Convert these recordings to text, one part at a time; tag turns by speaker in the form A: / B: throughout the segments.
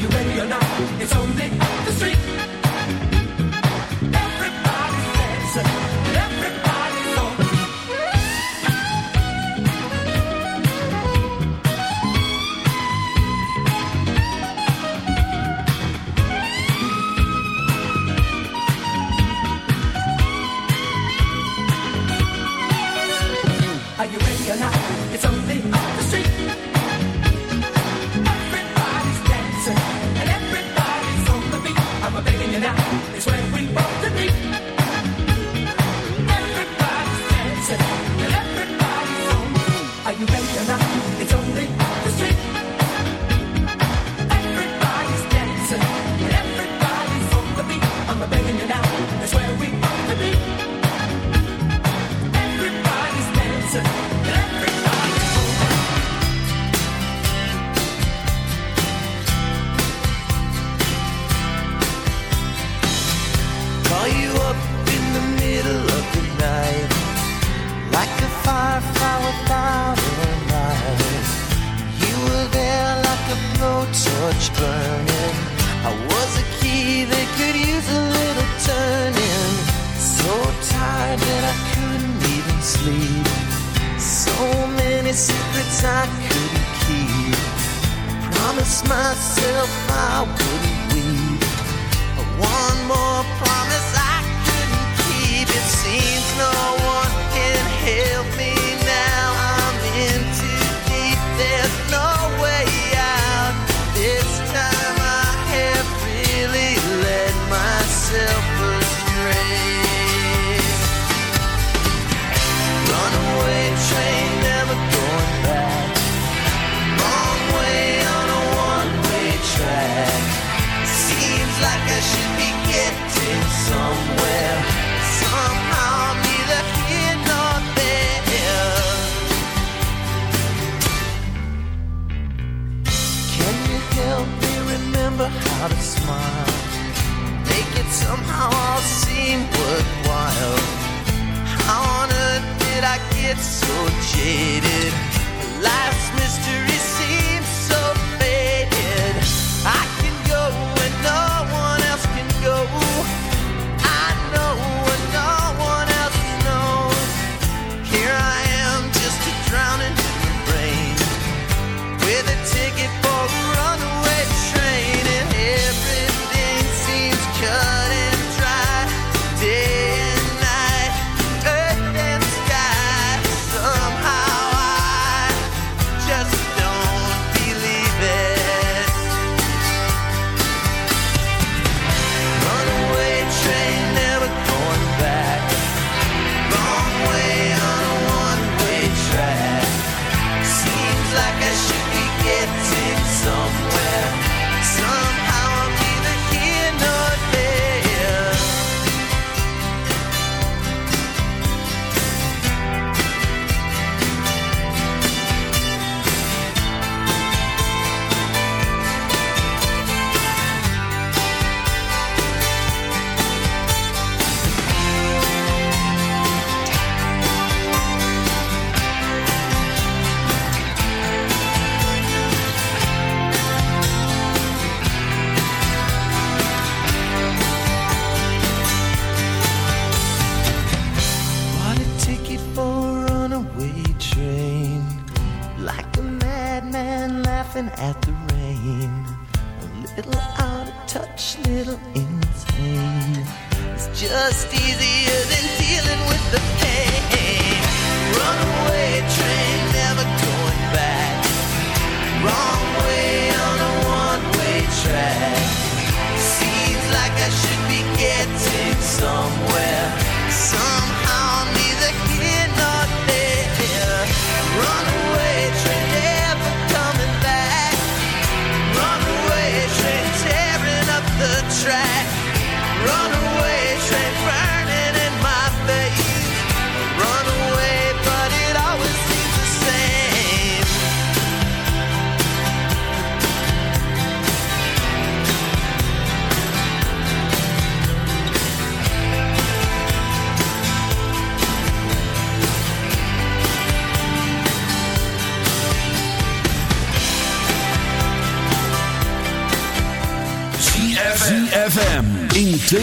A: you ready
B: or not?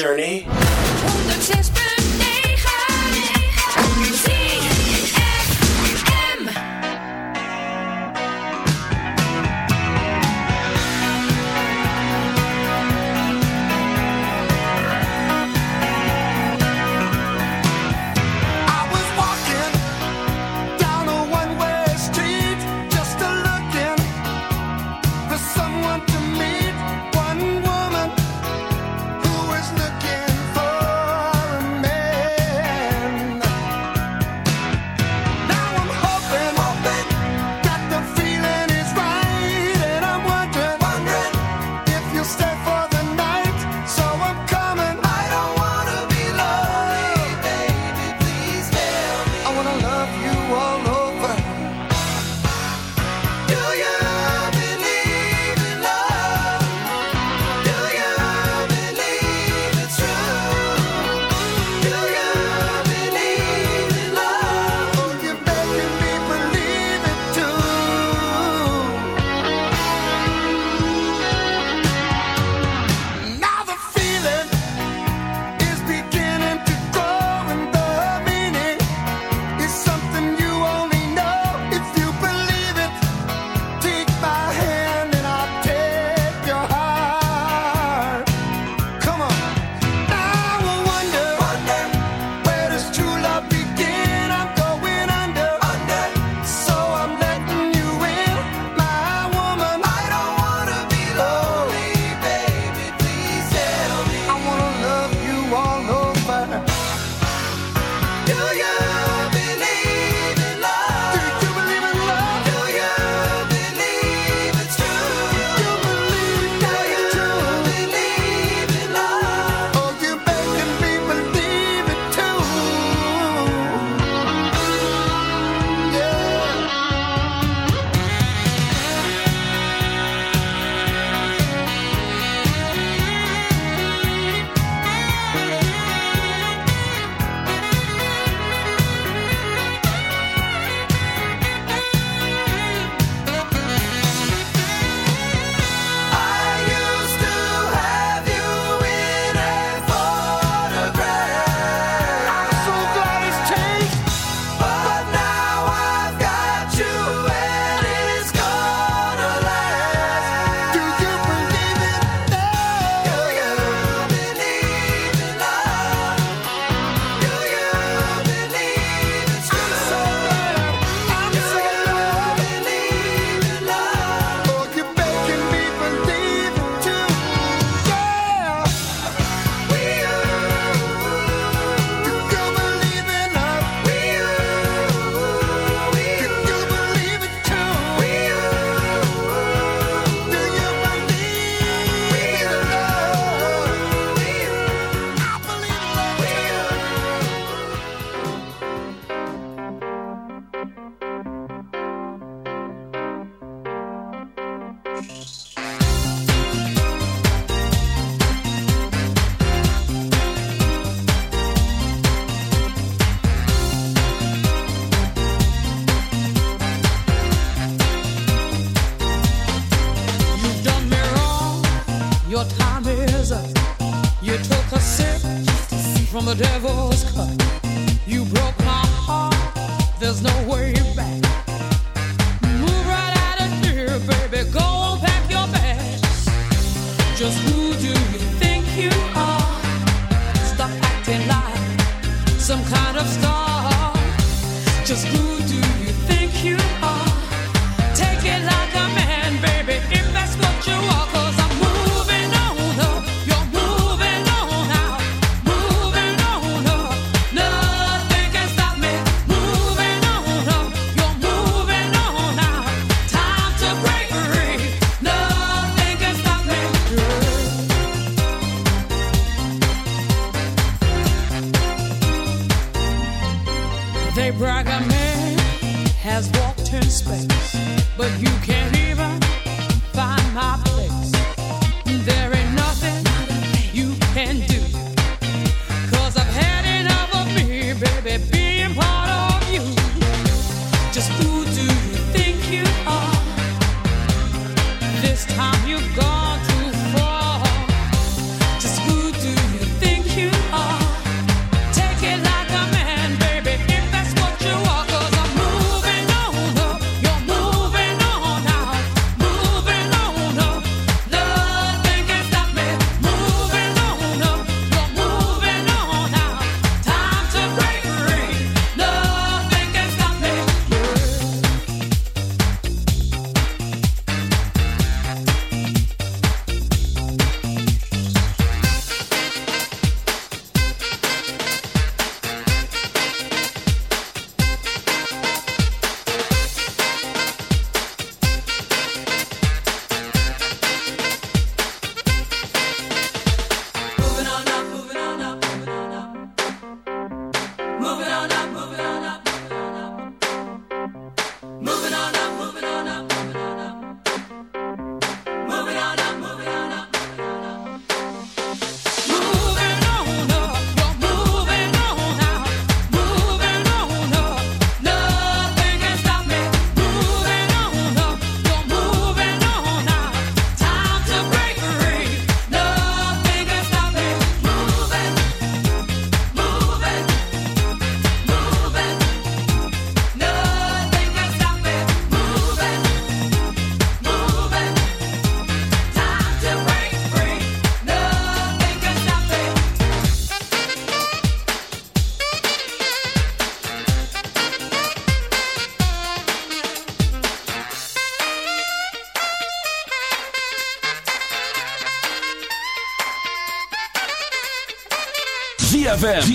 C: Journey.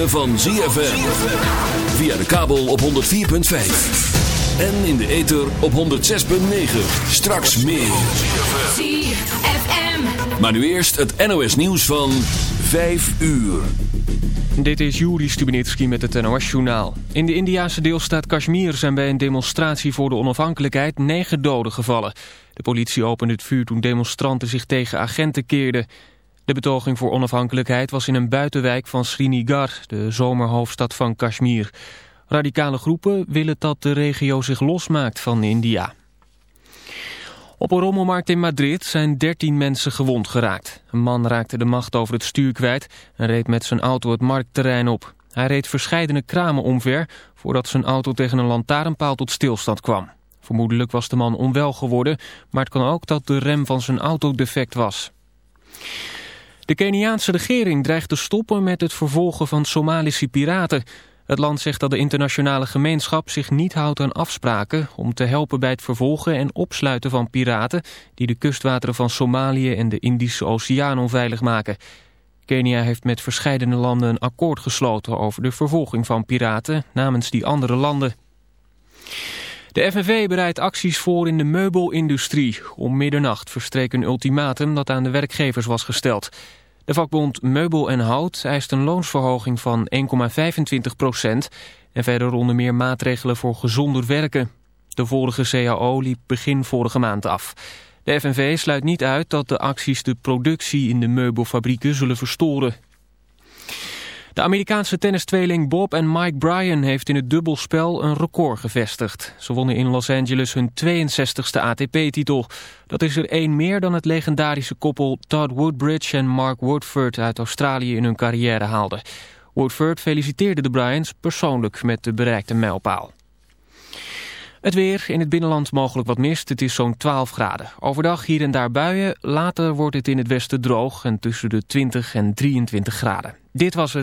D: Ritme van ZFM. Via de kabel op 104.5. En in de ether op 106.9. Straks meer.
E: ZFM.
D: Maar nu eerst het NOS nieuws van 5 uur.
F: Dit is Juri Stubenitski met het NOS-journaal. In de Indiase deelstaat Kashmir zijn bij een demonstratie voor de onafhankelijkheid negen doden gevallen. De politie opende het vuur toen demonstranten zich tegen agenten keerden. De betoging voor onafhankelijkheid was in een buitenwijk van Srinagar, de zomerhoofdstad van Kashmir. Radicale groepen willen dat de regio zich losmaakt van India. Op een rommelmarkt in Madrid zijn 13 mensen gewond geraakt. Een man raakte de macht over het stuur kwijt en reed met zijn auto het marktterrein op. Hij reed verscheidene kramen omver voordat zijn auto tegen een lantaarnpaal tot stilstand kwam. Vermoedelijk was de man onwel geworden, maar het kan ook dat de rem van zijn auto defect was. De Keniaanse regering dreigt te stoppen met het vervolgen van Somalische piraten. Het land zegt dat de internationale gemeenschap zich niet houdt aan afspraken... om te helpen bij het vervolgen en opsluiten van piraten... die de kustwateren van Somalië en de Indische Oceaan onveilig maken. Kenia heeft met verscheidene landen een akkoord gesloten... over de vervolging van piraten namens die andere landen. De FNV bereidt acties voor in de meubelindustrie. Om middernacht verstreek een ultimatum dat aan de werkgevers was gesteld. De vakbond Meubel en Hout eist een loonsverhoging van 1,25 procent... en verder onder meer maatregelen voor gezonder werken. De vorige CAO liep begin vorige maand af. De FNV sluit niet uit dat de acties de productie in de meubelfabrieken zullen verstoren. De Amerikaanse tennistweeling Bob en Mike Bryan heeft in het dubbelspel een record gevestigd. Ze wonnen in Los Angeles hun 62e ATP-titel. Dat is er één meer dan het legendarische koppel Todd Woodbridge en Mark Woodford uit Australië in hun carrière haalden. Woodford feliciteerde de Bryans persoonlijk met de bereikte mijlpaal. Het weer, in het binnenland mogelijk wat mist, het is zo'n 12 graden. Overdag hier en daar buien, later wordt het in het westen droog en tussen de 20 en 23 graden. Dit was het.